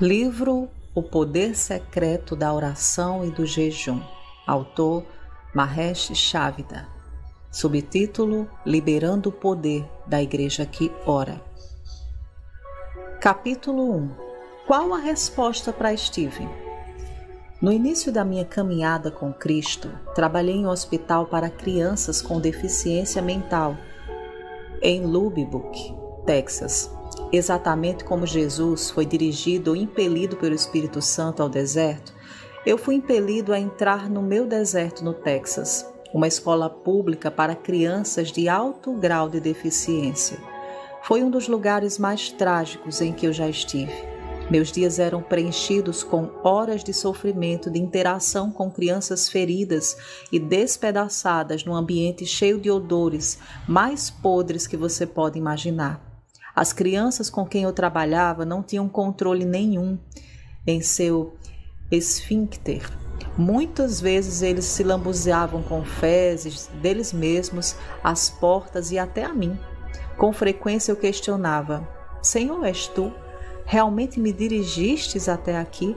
Livro O Poder Secreto da Oração e do Jejum. Autor Mahesh Chavida. Subtítulo Liberando o Poder da Igreja que Ora. Capítulo 1 Qual a resposta para Steven? No início da minha caminhada com Cristo, trabalhei em um hospital para crianças com deficiência mental em Lubbock, Texas Exatamente como Jesus foi dirigido ou impelido pelo Espírito Santo ao deserto, eu fui impelido a entrar no meu deserto no Texas, uma escola pública para crianças de alto grau de deficiência. Foi um dos lugares mais trágicos em que eu já estive. Meus dias eram preenchidos com horas de sofrimento, de interação com crianças feridas e despedaçadas num ambiente cheio de odores mais podres que você pode imaginar. As crianças com quem eu trabalhava não tinham controle nenhum em seu esfíncter. Muitas vezes eles se lambuzeavam com fezes deles mesmos, às portas e até a mim. Com frequência eu questionava: Senhor, és tu? Realmente me dirigistes até aqui?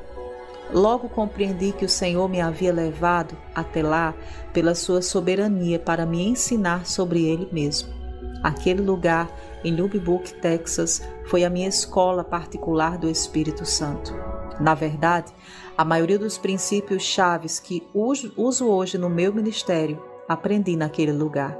Logo compreendi que o Senhor me havia levado até lá pela sua soberania para me ensinar sobre ele mesmo. Aquele lugar em Lubbock, Texas, foi a minha escola particular do Espírito Santo. Na verdade, a maioria dos princípios chaves que uso hoje no meu ministério aprendi naquele lugar.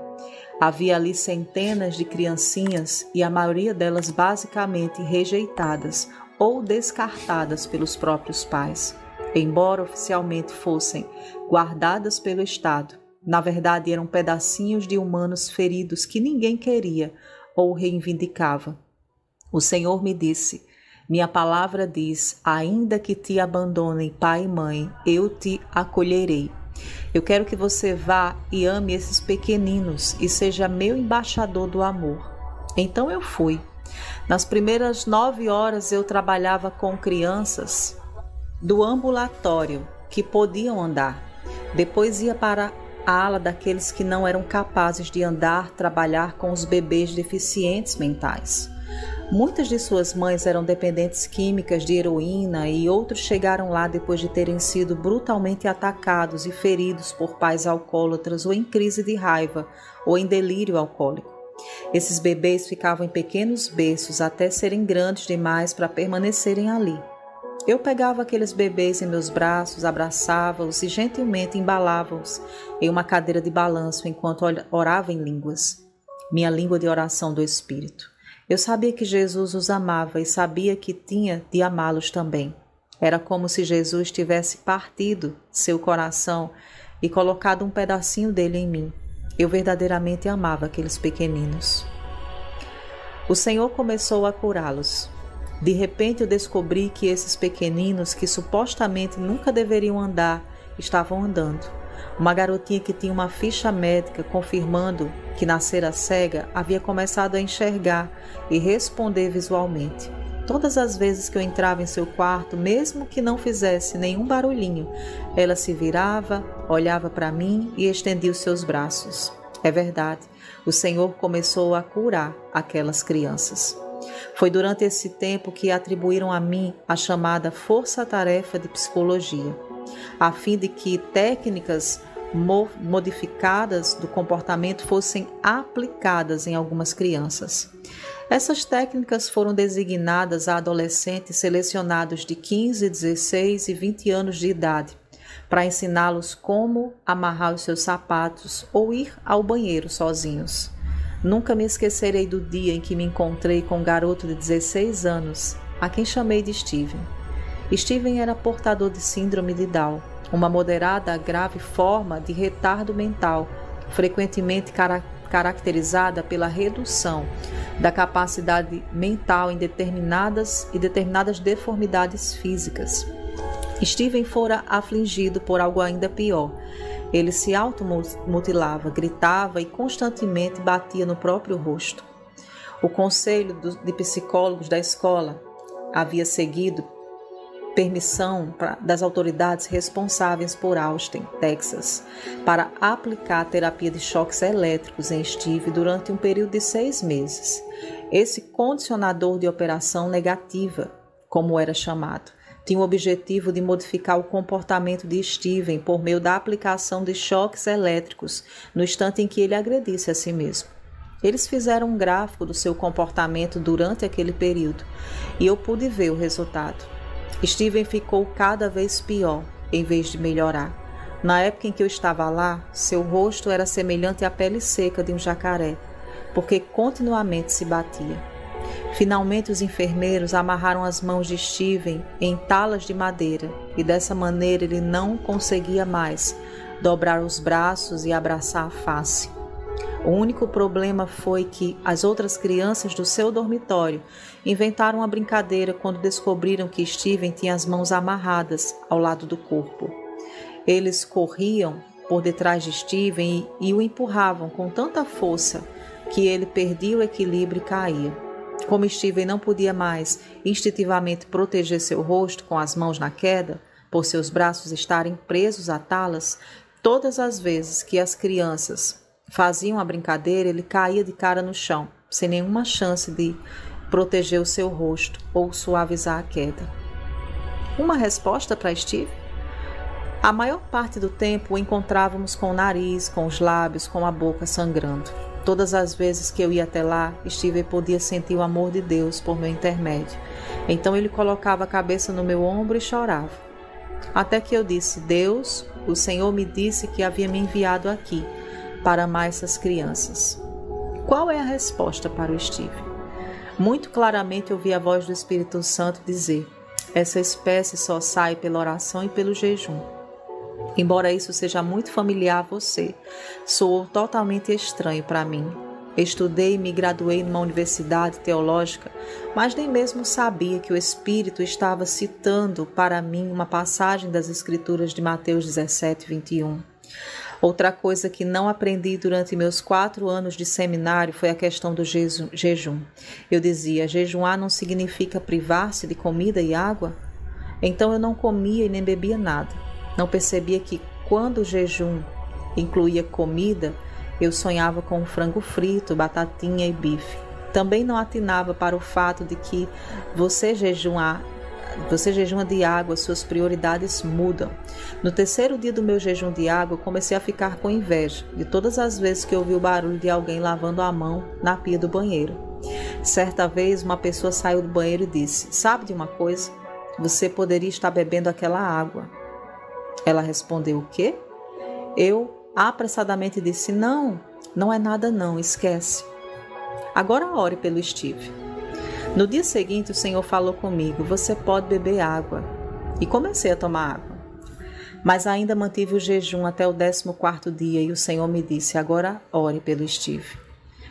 Havia ali centenas de criancinhas e a maioria delas basicamente rejeitadas ou descartadas pelos próprios pais, embora oficialmente fossem guardadas pelo Estado. Na verdade, eram pedacinhos de humanos feridos que ninguém queria ou reivindicava. O Senhor me disse: Minha palavra diz: ainda que te abandonem pai e mãe, eu te acolherei. Eu quero que você vá e ame esses pequeninos e seja meu embaixador do amor. Então eu fui. Nas primeiras nove horas eu trabalhava com crianças do ambulatório que podiam andar. Depois ia para ala daqueles que não eram capazes de andar, trabalhar com os bebês deficientes mentais. Muitas de suas mães eram dependentes químicas de heroína e outros chegaram lá depois de terem sido brutalmente atacados e feridos por pais alcoólatras ou em crise de raiva ou em delírio alcoólico. Esses bebês ficavam em pequenos berços até serem grandes demais para permanecerem ali. Eu pegava aqueles bebês em meus braços, abraçava-os e gentilmente embalava-os em uma cadeira de balanço enquanto orava em línguas, minha língua de oração do Espírito. Eu sabia que Jesus os amava e sabia que tinha de amá-los também. Era como se Jesus tivesse partido seu coração e colocado um pedacinho dele em mim. Eu verdadeiramente amava aqueles pequeninos. O Senhor começou a curá-los. De repente eu descobri que esses pequeninos, que supostamente nunca deveriam andar, estavam andando. Uma garotinha que tinha uma ficha médica confirmando que nascera cega havia começado a enxergar e responder visualmente. Todas as vezes que eu entrava em seu quarto, mesmo que não fizesse nenhum barulhinho, ela se virava, olhava para mim e estendia os seus braços. É verdade, o Senhor começou a curar aquelas crianças. Foi durante esse tempo que atribuíram a mim a chamada força-tarefa de psicologia, a fim de que técnicas modificadas do comportamento fossem aplicadas em algumas crianças. Essas técnicas foram designadas a adolescentes selecionados de 15, 16 e 20 anos de idade, para ensiná-los como amarrar os seus sapatos ou ir ao banheiro sozinhos. Nunca me esquecerei do dia em que me encontrei com um garoto de 16 anos, a quem chamei de Steven. Steven era portador de síndrome de Down, uma moderada a grave forma de retardo mental, frequentemente cara caracterizada pela redução da capacidade mental em determinadas e determinadas deformidades físicas. Steven fora afligido por algo ainda pior. Ele se automutilava, gritava e constantemente batia no próprio rosto. O conselho de psicólogos da escola havia seguido permissão das autoridades responsáveis por Austin, Texas, para aplicar terapia de choques elétricos em Steve durante um período de seis meses. Esse condicionador de operação negativa como era chamado. Tinha o objetivo de modificar o comportamento de Steven por meio da aplicação de choques elétricos no instante em que ele agredisse a si mesmo. Eles fizeram um gráfico do seu comportamento durante aquele período e eu pude ver o resultado. Steven ficou cada vez pior em vez de melhorar. Na época em que eu estava lá, seu rosto era semelhante à pele seca de um jacaré, porque continuamente se batia. Finalmente, os enfermeiros amarraram as mãos de Steven em talas de madeira e dessa maneira ele não conseguia mais dobrar os braços e abraçar a face. O único problema foi que as outras crianças do seu dormitório inventaram uma brincadeira quando descobriram que Steven tinha as mãos amarradas ao lado do corpo. Eles corriam por detrás de Steven e, e o empurravam com tanta força que ele perdia o equilíbrio e caía. Como Steven não podia mais instintivamente proteger seu rosto com as mãos na queda, por seus braços estarem presos a talas, todas as vezes que as crianças faziam a brincadeira, ele caía de cara no chão, sem nenhuma chance de proteger o seu rosto ou suavizar a queda. Uma resposta para Steve? A maior parte do tempo o encontrávamos com o nariz, com os lábios, com a boca sangrando. Todas as vezes que eu ia até lá, Steve podia sentir o amor de Deus por meu intermédio. Então ele colocava a cabeça no meu ombro e chorava. Até que eu disse: Deus, o Senhor me disse que havia me enviado aqui para amar essas crianças. Qual é a resposta para o Steve? Muito claramente ouvi a voz do Espírito Santo dizer: essa espécie só sai pela oração e pelo jejum. Embora isso seja muito familiar a você, soou totalmente estranho para mim. Estudei e me graduei numa universidade teológica, mas nem mesmo sabia que o Espírito estava citando para mim uma passagem das Escrituras de Mateus 17, 21. Outra coisa que não aprendi durante meus quatro anos de seminário foi a questão do jejum. Eu dizia: jejuar não significa privar-se de comida e água? Então eu não comia e nem bebia nada. Não percebia que quando o jejum incluía comida, eu sonhava com frango frito, batatinha e bife. Também não atinava para o fato de que você jejuar você jejuma de água, suas prioridades mudam. No terceiro dia do meu jejum de água, comecei a ficar com inveja de todas as vezes que ouvi o barulho de alguém lavando a mão na pia do banheiro. Certa vez, uma pessoa saiu do banheiro e disse: Sabe de uma coisa? Você poderia estar bebendo aquela água. Ela respondeu: O quê? Eu apressadamente disse: Não, não é nada, não, esquece. Agora ore pelo Steve. No dia seguinte, o Senhor falou comigo: Você pode beber água. E comecei a tomar água. Mas ainda mantive o jejum até o 14 dia e o Senhor me disse: Agora ore pelo Steve.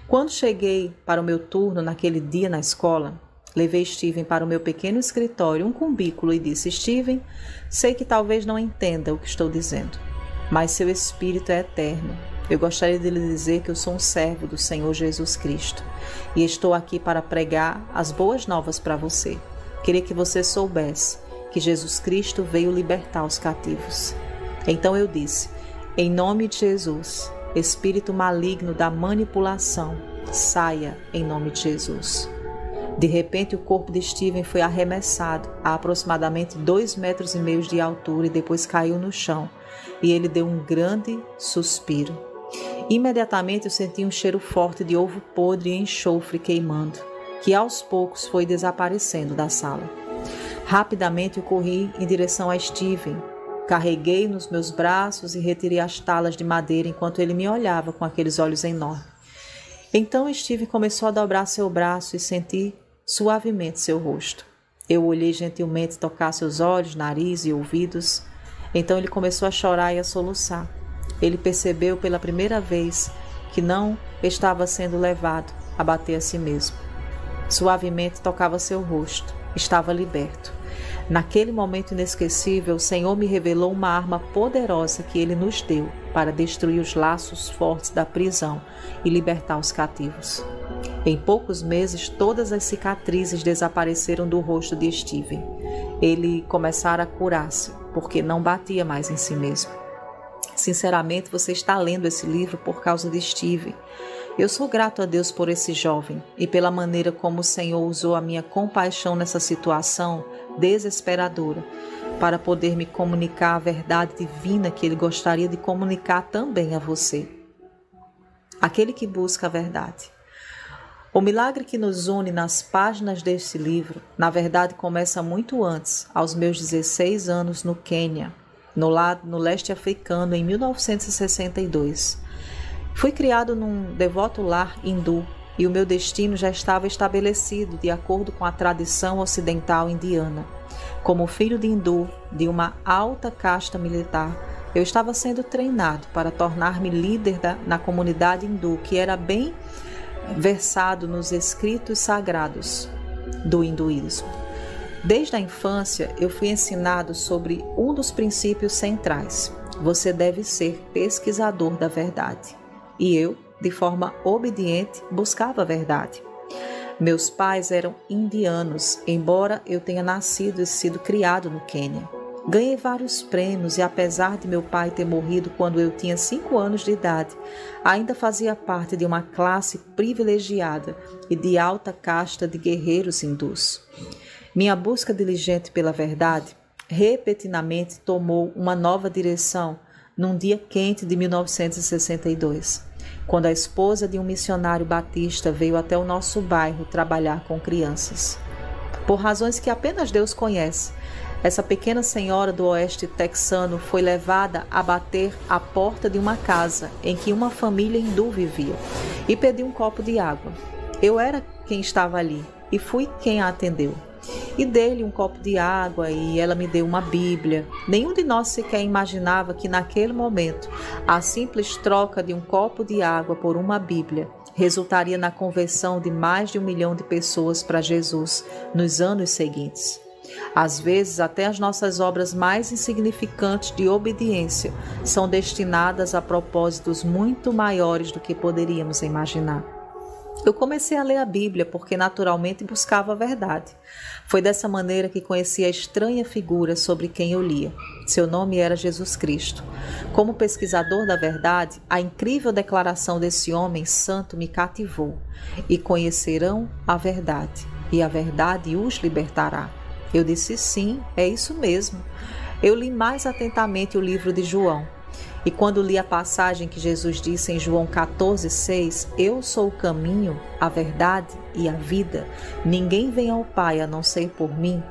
Quando cheguei para o meu turno naquele dia na escola, Levei Steven para o meu pequeno escritório, um cubículo, e disse: Steven, sei que talvez não entenda o que estou dizendo, mas seu espírito é eterno. Eu gostaria de lhe dizer que eu sou um servo do Senhor Jesus Cristo e estou aqui para pregar as boas novas para você. Queria que você soubesse que Jesus Cristo veio libertar os cativos. Então eu disse: Em nome de Jesus, espírito maligno da manipulação, saia em nome de Jesus. De repente, o corpo de Steven foi arremessado a aproximadamente dois metros e meio de altura e depois caiu no chão. E ele deu um grande suspiro. Imediatamente eu senti um cheiro forte de ovo podre e enxofre queimando, que aos poucos foi desaparecendo da sala. Rapidamente eu corri em direção a Steven. Carreguei nos meus braços e retirei as talas de madeira enquanto ele me olhava com aqueles olhos enormes. Então Steven começou a dobrar seu braço e senti suavemente seu rosto. Eu olhei gentilmente tocar seus olhos, nariz e ouvidos. Então ele começou a chorar e a soluçar. Ele percebeu pela primeira vez que não estava sendo levado a bater a si mesmo. Suavemente tocava seu rosto. Estava liberto. Naquele momento inesquecível, o Senhor me revelou uma arma poderosa que ele nos deu para destruir os laços fortes da prisão e libertar os cativos. Em poucos meses, todas as cicatrizes desapareceram do rosto de Steven. Ele começara a curar-se, porque não batia mais em si mesmo. Sinceramente, você está lendo esse livro por causa de Steven. Eu sou grato a Deus por esse jovem e pela maneira como o Senhor usou a minha compaixão nessa situação desesperadora para poder me comunicar a verdade divina que ele gostaria de comunicar também a você. Aquele que busca a verdade. O milagre que nos une nas páginas deste livro, na verdade, começa muito antes, aos meus 16 anos no Quênia, no lado no leste africano em 1962. Fui criado num devoto lar hindu e o meu destino já estava estabelecido de acordo com a tradição ocidental indiana. Como filho de hindu de uma alta casta militar, eu estava sendo treinado para tornar-me líder da, na comunidade hindu, que era bem versado nos escritos sagrados do hinduísmo. Desde a infância, eu fui ensinado sobre um dos princípios centrais: você deve ser pesquisador da verdade. E eu, de forma obediente, buscava a verdade. Meus pais eram indianos, embora eu tenha nascido e sido criado no Quênia. Ganhei vários prêmios e, apesar de meu pai ter morrido quando eu tinha cinco anos de idade, ainda fazia parte de uma classe privilegiada e de alta casta de guerreiros hindus. Minha busca diligente pela verdade repetidamente tomou uma nova direção num dia quente de 1962, quando a esposa de um missionário batista veio até o nosso bairro trabalhar com crianças. Por razões que apenas Deus conhece, essa pequena senhora do oeste texano foi levada a bater à porta de uma casa em que uma família hindu vivia e pediu um copo de água. Eu era quem estava ali e fui quem a atendeu. E dei-lhe um copo de água e ela me deu uma Bíblia. Nenhum de nós sequer imaginava que naquele momento a simples troca de um copo de água por uma Bíblia resultaria na conversão de mais de um milhão de pessoas para Jesus nos anos seguintes. Às vezes, até as nossas obras mais insignificantes de obediência são destinadas a propósitos muito maiores do que poderíamos imaginar. Eu comecei a ler a Bíblia porque naturalmente buscava a verdade. Foi dessa maneira que conheci a estranha figura sobre quem eu lia. Seu nome era Jesus Cristo. Como pesquisador da verdade, a incrível declaração desse homem santo me cativou. E conhecerão a verdade, e a verdade os libertará. Eu disse sim, é isso mesmo. Eu li mais atentamente o livro de João. E quando li a passagem que Jesus disse em João 14,6: Eu sou o caminho, a verdade e a vida, ninguém vem ao Pai a não ser por mim,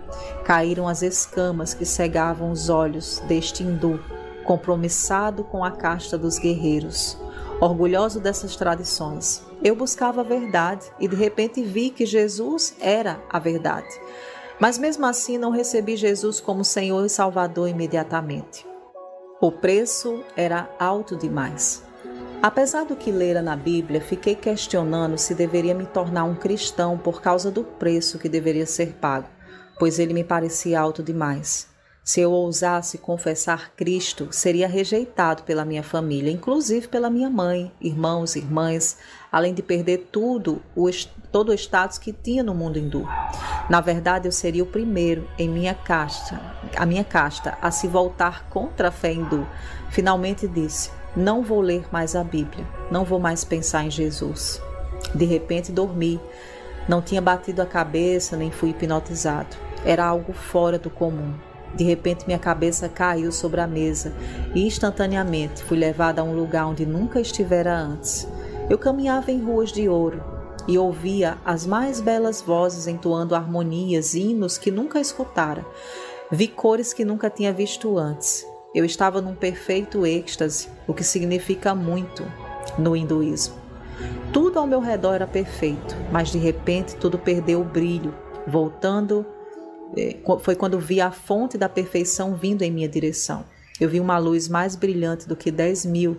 caíram as escamas que cegavam os olhos deste hindu, compromissado com a casta dos guerreiros. Orgulhoso dessas tradições, eu buscava a verdade e de repente vi que Jesus era a verdade. Mas mesmo assim não recebi Jesus como Senhor e Salvador imediatamente. O preço era alto demais. Apesar do que lera na Bíblia, fiquei questionando se deveria me tornar um cristão por causa do preço que deveria ser pago, pois ele me parecia alto demais. Se eu ousasse confessar Cristo, seria rejeitado pela minha família, inclusive pela minha mãe, irmãos, irmãs, além de perder tudo, o, todo o status que tinha no mundo hindu. Na verdade, eu seria o primeiro em minha casta, a minha casta, a se voltar contra a fé hindu. Finalmente disse: Não vou ler mais a Bíblia, não vou mais pensar em Jesus. De repente dormi. Não tinha batido a cabeça nem fui hipnotizado. Era algo fora do comum. De repente, minha cabeça caiu sobre a mesa e instantaneamente fui levada a um lugar onde nunca estivera antes. Eu caminhava em ruas de ouro e ouvia as mais belas vozes entoando harmonias, hinos que nunca escutara. Vi cores que nunca tinha visto antes. Eu estava num perfeito êxtase, o que significa muito no hinduísmo. Tudo ao meu redor era perfeito, mas de repente tudo perdeu o brilho, voltando foi quando vi a fonte da perfeição vindo em minha direção. Eu vi uma luz mais brilhante do que dez mil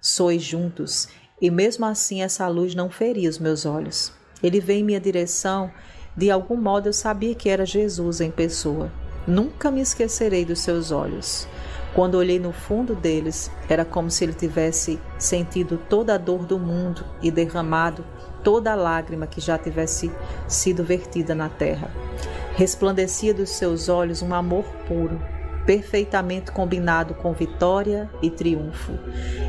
sois juntos, e mesmo assim essa luz não feria os meus olhos. Ele veio em minha direção, de algum modo eu sabia que era Jesus em pessoa. Nunca me esquecerei dos seus olhos. Quando olhei no fundo deles, era como se ele tivesse sentido toda a dor do mundo e derramado toda a lágrima que já tivesse sido vertida na terra. Resplandecia dos seus olhos um amor puro, perfeitamente combinado com vitória e triunfo.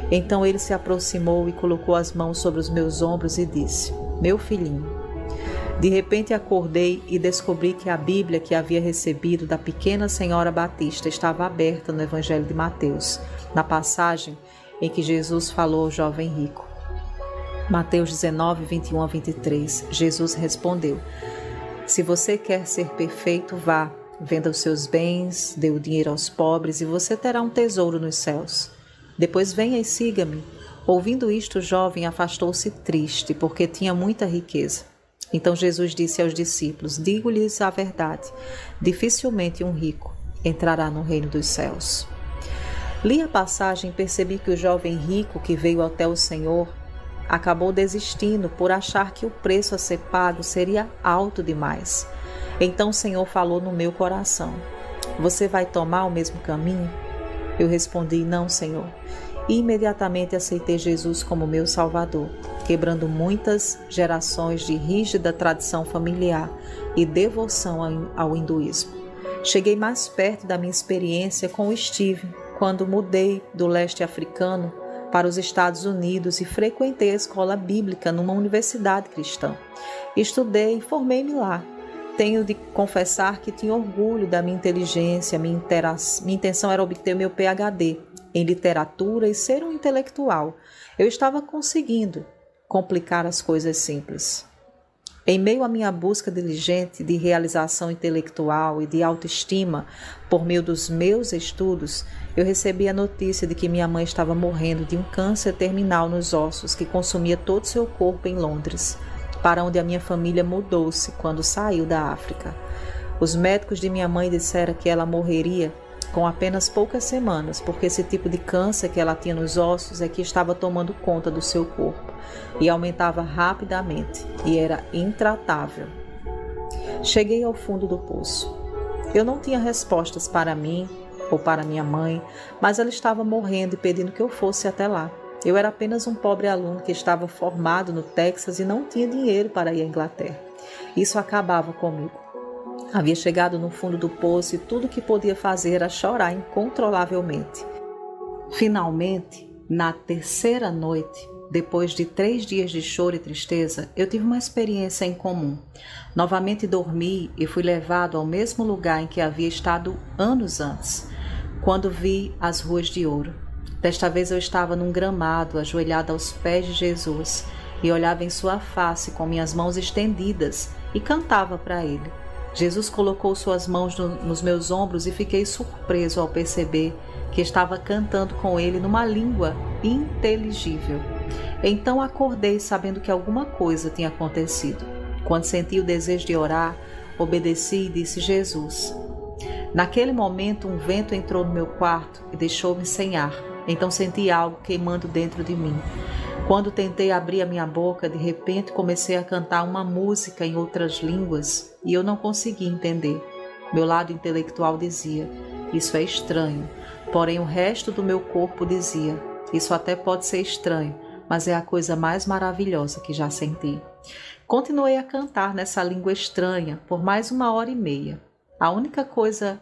Então ele se aproximou e colocou as mãos sobre os meus ombros e disse: Meu filhinho, De repente acordei e descobri que a Bíblia que havia recebido da pequena senhora Batista estava aberta no Evangelho de Mateus, na passagem em que Jesus falou ao jovem rico. Mateus 19, 21 a 23. Jesus respondeu: Se você quer ser perfeito, vá, venda os seus bens, dê o dinheiro aos pobres e você terá um tesouro nos céus. Depois venha e siga-me. Ouvindo isto, o jovem afastou-se triste, porque tinha muita riqueza. Então Jesus disse aos discípulos: Digo-lhes a verdade: dificilmente um rico entrará no reino dos céus. Li a passagem e percebi que o jovem rico que veio até o Senhor acabou desistindo por achar que o preço a ser pago seria alto demais. Então o Senhor falou no meu coração: Você vai tomar o mesmo caminho? Eu respondi: Não, Senhor e imediatamente aceitei Jesus como meu Salvador, quebrando muitas gerações de rígida tradição familiar e devoção ao hinduísmo. Cheguei mais perto da minha experiência com o Steve quando mudei do leste africano para os Estados Unidos e frequentei a escola bíblica numa universidade cristã. Estudei e formei-me lá. Tenho de confessar que tinha orgulho da minha inteligência, minha, minha intenção era obter meu PhD em literatura e ser um intelectual. Eu estava conseguindo complicar as coisas simples. Em meio à minha busca diligente de realização intelectual e de autoestima por meio dos meus estudos, eu recebi a notícia de que minha mãe estava morrendo de um câncer terminal nos ossos que consumia todo seu corpo em Londres, para onde a minha família mudou-se quando saiu da África. Os médicos de minha mãe disseram que ela morreria com apenas poucas semanas, porque esse tipo de câncer que ela tinha nos ossos é que estava tomando conta do seu corpo e aumentava rapidamente e era intratável. Cheguei ao fundo do poço. Eu não tinha respostas para mim ou para minha mãe, mas ela estava morrendo e pedindo que eu fosse até lá. Eu era apenas um pobre aluno que estava formado no Texas e não tinha dinheiro para ir à Inglaterra. Isso acabava comigo. Havia chegado no fundo do poço e tudo o que podia fazer era chorar incontrolavelmente. Finalmente, na terceira noite, depois de três dias de choro e tristeza, eu tive uma experiência em comum. Novamente dormi e fui levado ao mesmo lugar em que havia estado anos antes, quando vi as ruas de ouro. Desta vez eu estava num gramado, ajoelhado aos pés de Jesus, e olhava em sua face com minhas mãos estendidas e cantava para ele. Jesus colocou suas mãos no, nos meus ombros e fiquei surpreso ao perceber que estava cantando com ele numa língua inteligível. Então acordei sabendo que alguma coisa tinha acontecido. Quando senti o desejo de orar, obedeci e disse: Jesus. Naquele momento, um vento entrou no meu quarto e deixou-me sem ar. Então senti algo queimando dentro de mim. Quando tentei abrir a minha boca, de repente comecei a cantar uma música em outras línguas e eu não conseguia entender. Meu lado intelectual dizia: Isso é estranho. Porém, o resto do meu corpo dizia: Isso até pode ser estranho, mas é a coisa mais maravilhosa que já senti. Continuei a cantar nessa língua estranha por mais uma hora e meia. A única coisa,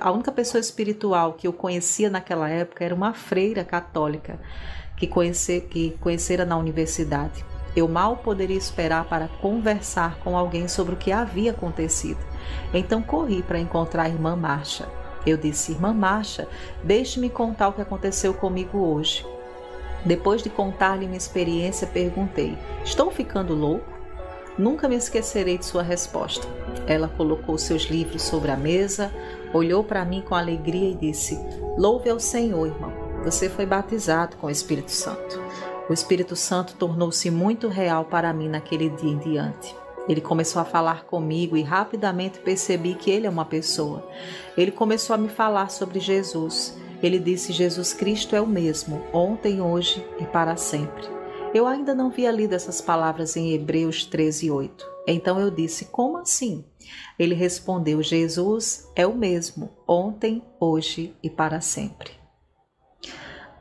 a única pessoa espiritual que eu conhecia naquela época era uma freira católica que, conhecer, que conhecera na universidade. Eu mal poderia esperar para conversar com alguém sobre o que havia acontecido. Então corri para encontrar a irmã Marcha. Eu disse: Irmã Marcha, deixe-me contar o que aconteceu comigo hoje. Depois de contar-lhe minha experiência, perguntei: Estou ficando louco? Nunca me esquecerei de sua resposta. Ela colocou seus livros sobre a mesa, olhou para mim com alegria e disse: Louve ao Senhor, irmão você foi batizado com o Espírito Santo. O Espírito Santo tornou-se muito real para mim naquele dia em diante. Ele começou a falar comigo e rapidamente percebi que ele é uma pessoa. Ele começou a me falar sobre Jesus. Ele disse: Jesus Cristo é o mesmo, ontem, hoje e para sempre. Eu ainda não havia lido essas palavras em Hebreus 13, 8. Então eu disse: Como assim? Ele respondeu: Jesus é o mesmo, ontem, hoje e para sempre.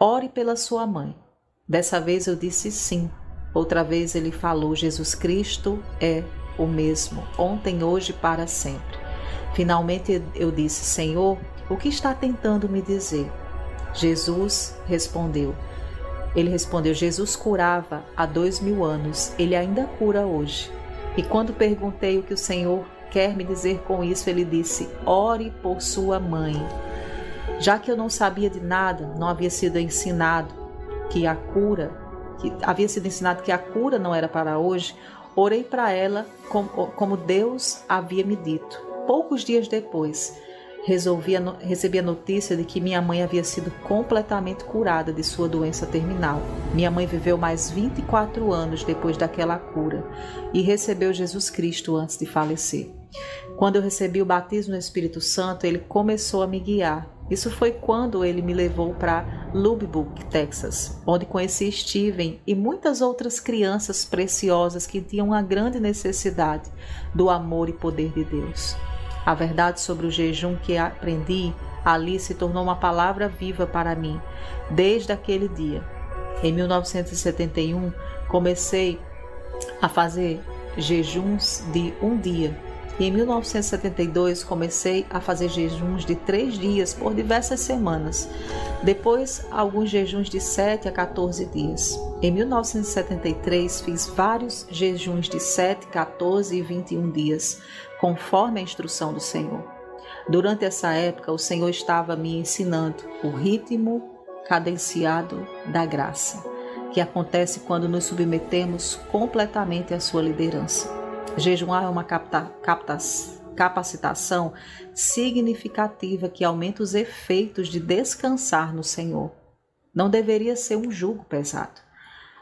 Ore pela sua mãe. Dessa vez eu disse sim. Outra vez ele falou: Jesus Cristo é o mesmo, ontem, hoje, para sempre. Finalmente eu disse: Senhor, o que está tentando me dizer? Jesus respondeu. Ele respondeu: Jesus curava há dois mil anos, ele ainda cura hoje. E quando perguntei o que o Senhor quer me dizer com isso, ele disse: Ore por sua mãe. Já que eu não sabia de nada, não havia sido ensinado que a cura, que havia sido ensinado que a cura não era para hoje, orei para ela como, como Deus havia me dito. Poucos dias depois, resolvi recebi a notícia de que minha mãe havia sido completamente curada de sua doença terminal. Minha mãe viveu mais 24 anos depois daquela cura e recebeu Jesus Cristo antes de falecer. Quando eu recebi o batismo no Espírito Santo, ele começou a me guiar. Isso foi quando ele me levou para Lubbock, Texas, onde conheci Steven e muitas outras crianças preciosas que tinham uma grande necessidade do amor e poder de Deus. A verdade sobre o jejum que aprendi ali se tornou uma palavra viva para mim desde aquele dia. Em 1971, comecei a fazer jejuns de um dia. E em 1972 comecei a fazer jejuns de três dias por diversas semanas. Depois, alguns jejuns de 7 a 14 dias. Em 1973, fiz vários jejuns de 7, 14 e 21 dias, conforme a instrução do Senhor. Durante essa época, o Senhor estava me ensinando o ritmo cadenciado da graça, que acontece quando nos submetemos completamente à sua liderança. Jejuar é uma capta, capta, capacitação significativa que aumenta os efeitos de descansar no Senhor. Não deveria ser um jugo pesado.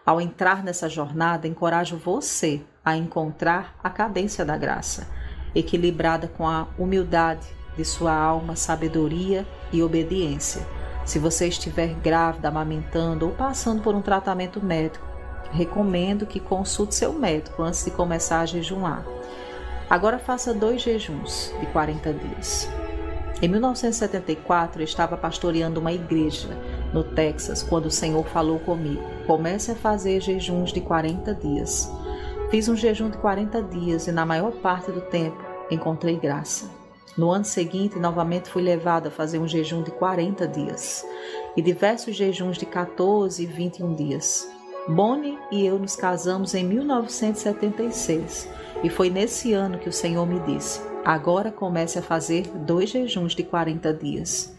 Ao entrar nessa jornada, encorajo você a encontrar a cadência da graça equilibrada com a humildade de sua alma, sabedoria e obediência. Se você estiver grávida, amamentando ou passando por um tratamento médico, recomendo que consulte seu médico antes de começar a jejuar. Agora faça dois jejuns de 40 dias. Em 1974, eu estava pastoreando uma igreja no Texas quando o Senhor falou comigo: comece a fazer jejuns de 40 dias. Fiz um jejum de 40 dias e, na maior parte do tempo, encontrei graça. No ano seguinte, novamente fui levado a fazer um jejum de 40 dias e diversos jejuns de 14 e 21 dias. Bonnie e eu nos casamos em 1976 e foi nesse ano que o Senhor me disse: agora comece a fazer dois jejuns de 40 dias.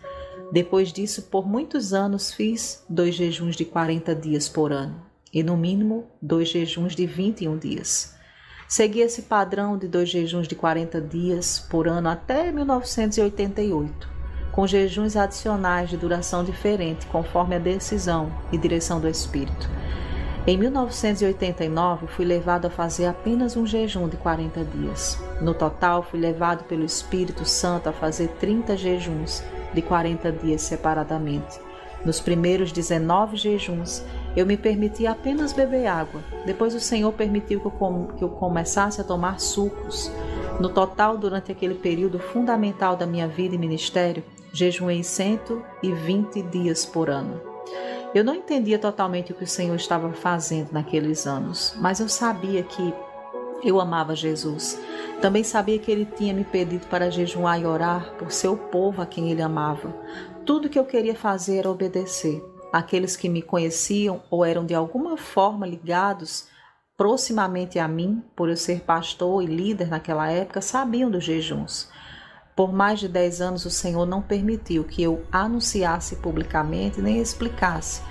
Depois disso, por muitos anos, fiz dois jejuns de 40 dias por ano e, no mínimo, dois jejuns de 21 dias. Segui esse padrão de dois jejuns de 40 dias por ano até 1988, com jejuns adicionais de duração diferente conforme a decisão e direção do Espírito. Em 1989, fui levado a fazer apenas um jejum de 40 dias. No total, fui levado pelo Espírito Santo a fazer 30 jejuns de 40 dias separadamente. Nos primeiros 19 jejuns, eu me permiti apenas beber água. Depois o Senhor permitiu que eu, com, que eu começasse a tomar sucos. No total, durante aquele período fundamental da minha vida e ministério, jejuei 120 dias por ano. Eu não entendia totalmente o que o Senhor estava fazendo naqueles anos, mas eu sabia que eu amava Jesus. Também sabia que ele tinha me pedido para jejuar e orar por seu povo a quem ele amava. Tudo que eu queria fazer era obedecer. Aqueles que me conheciam ou eram de alguma forma ligados proximamente a mim, por eu ser pastor e líder naquela época, sabiam dos jejuns. Por mais de dez anos, o Senhor não permitiu que eu anunciasse publicamente nem explicasse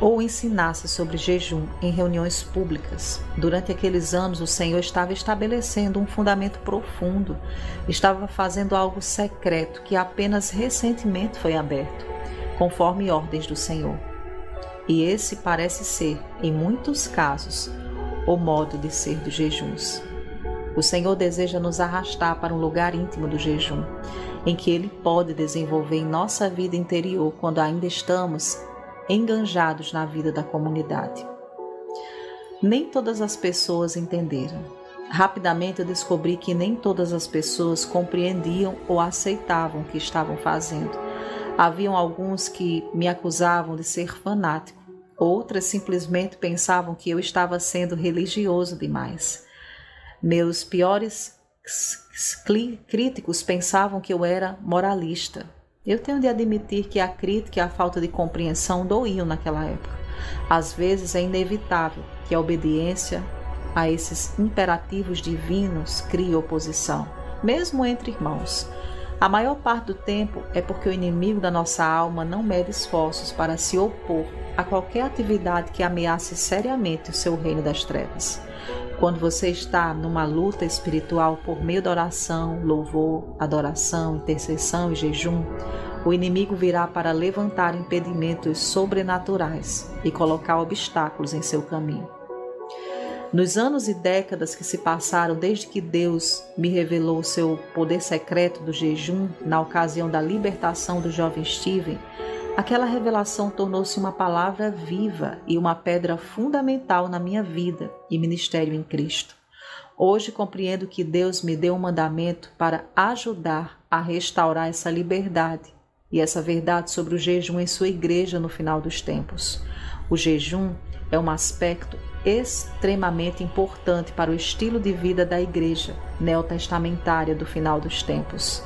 ou ensinasse sobre jejum em reuniões públicas. Durante aqueles anos, o Senhor estava estabelecendo um fundamento profundo, estava fazendo algo secreto que apenas recentemente foi aberto conforme ordens do Senhor. E esse parece ser, em muitos casos, o modo de ser dos jejuns. O Senhor deseja nos arrastar para um lugar íntimo do jejum, em que Ele pode desenvolver em nossa vida interior quando ainda estamos enganjados na vida da comunidade. Nem todas as pessoas entenderam. Rapidamente eu descobri que nem todas as pessoas compreendiam ou aceitavam o que estavam fazendo Haviam alguns que me acusavam de ser fanático, outras simplesmente pensavam que eu estava sendo religioso demais. Meus piores críticos pensavam que eu era moralista. Eu tenho de admitir que a crítica e a falta de compreensão doíam naquela época. Às vezes é inevitável que a obediência a esses imperativos divinos cria oposição, mesmo entre irmãos. A maior parte do tempo é porque o inimigo da nossa alma não mede esforços para se opor a qualquer atividade que ameace seriamente o seu reino das trevas. Quando você está numa luta espiritual por meio da oração, louvor, adoração, intercessão e jejum, o inimigo virá para levantar impedimentos sobrenaturais e colocar obstáculos em seu caminho. Nos anos e décadas que se passaram desde que Deus me revelou o seu poder secreto do jejum na ocasião da libertação do jovem Steven, aquela revelação tornou-se uma palavra viva e uma pedra fundamental na minha vida e ministério em Cristo. Hoje compreendo que Deus me deu um mandamento para ajudar a restaurar essa liberdade e essa verdade sobre o jejum em sua igreja no final dos tempos. O jejum é um aspecto extremamente importante para o estilo de vida da igreja neotestamentária do final dos tempos.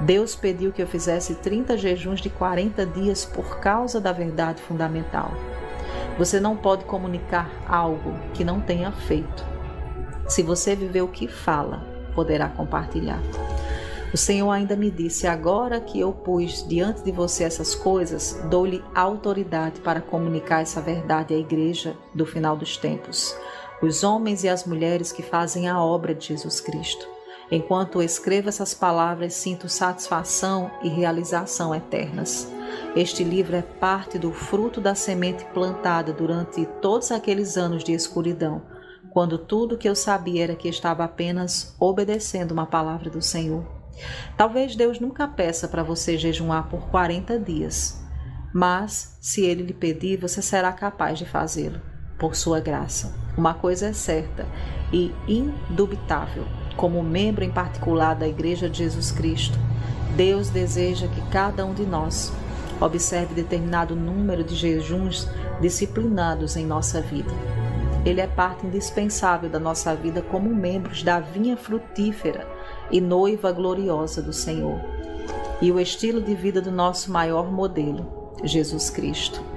Deus pediu que eu fizesse 30 jejuns de 40 dias por causa da verdade fundamental. Você não pode comunicar algo que não tenha feito. Se você viver o que fala, poderá compartilhar. O Senhor ainda me disse: Agora que eu pus diante de você essas coisas, dou-lhe autoridade para comunicar essa verdade à igreja do final dos tempos, os homens e as mulheres que fazem a obra de Jesus Cristo. Enquanto escrevo essas palavras, sinto satisfação e realização eternas. Este livro é parte do fruto da semente plantada durante todos aqueles anos de escuridão, quando tudo que eu sabia era que estava apenas obedecendo uma palavra do Senhor. Talvez Deus nunca peça para você jejuar por 40 dias, mas se ele lhe pedir, você será capaz de fazê-lo, por sua graça. Uma coisa é certa e indubitável, como membro em particular da Igreja de Jesus Cristo, Deus deseja que cada um de nós observe determinado número de jejuns disciplinados em nossa vida. Ele é parte indispensável da nossa vida como membros da vinha frutífera e noiva gloriosa do Senhor, e o estilo de vida do nosso maior modelo, Jesus Cristo.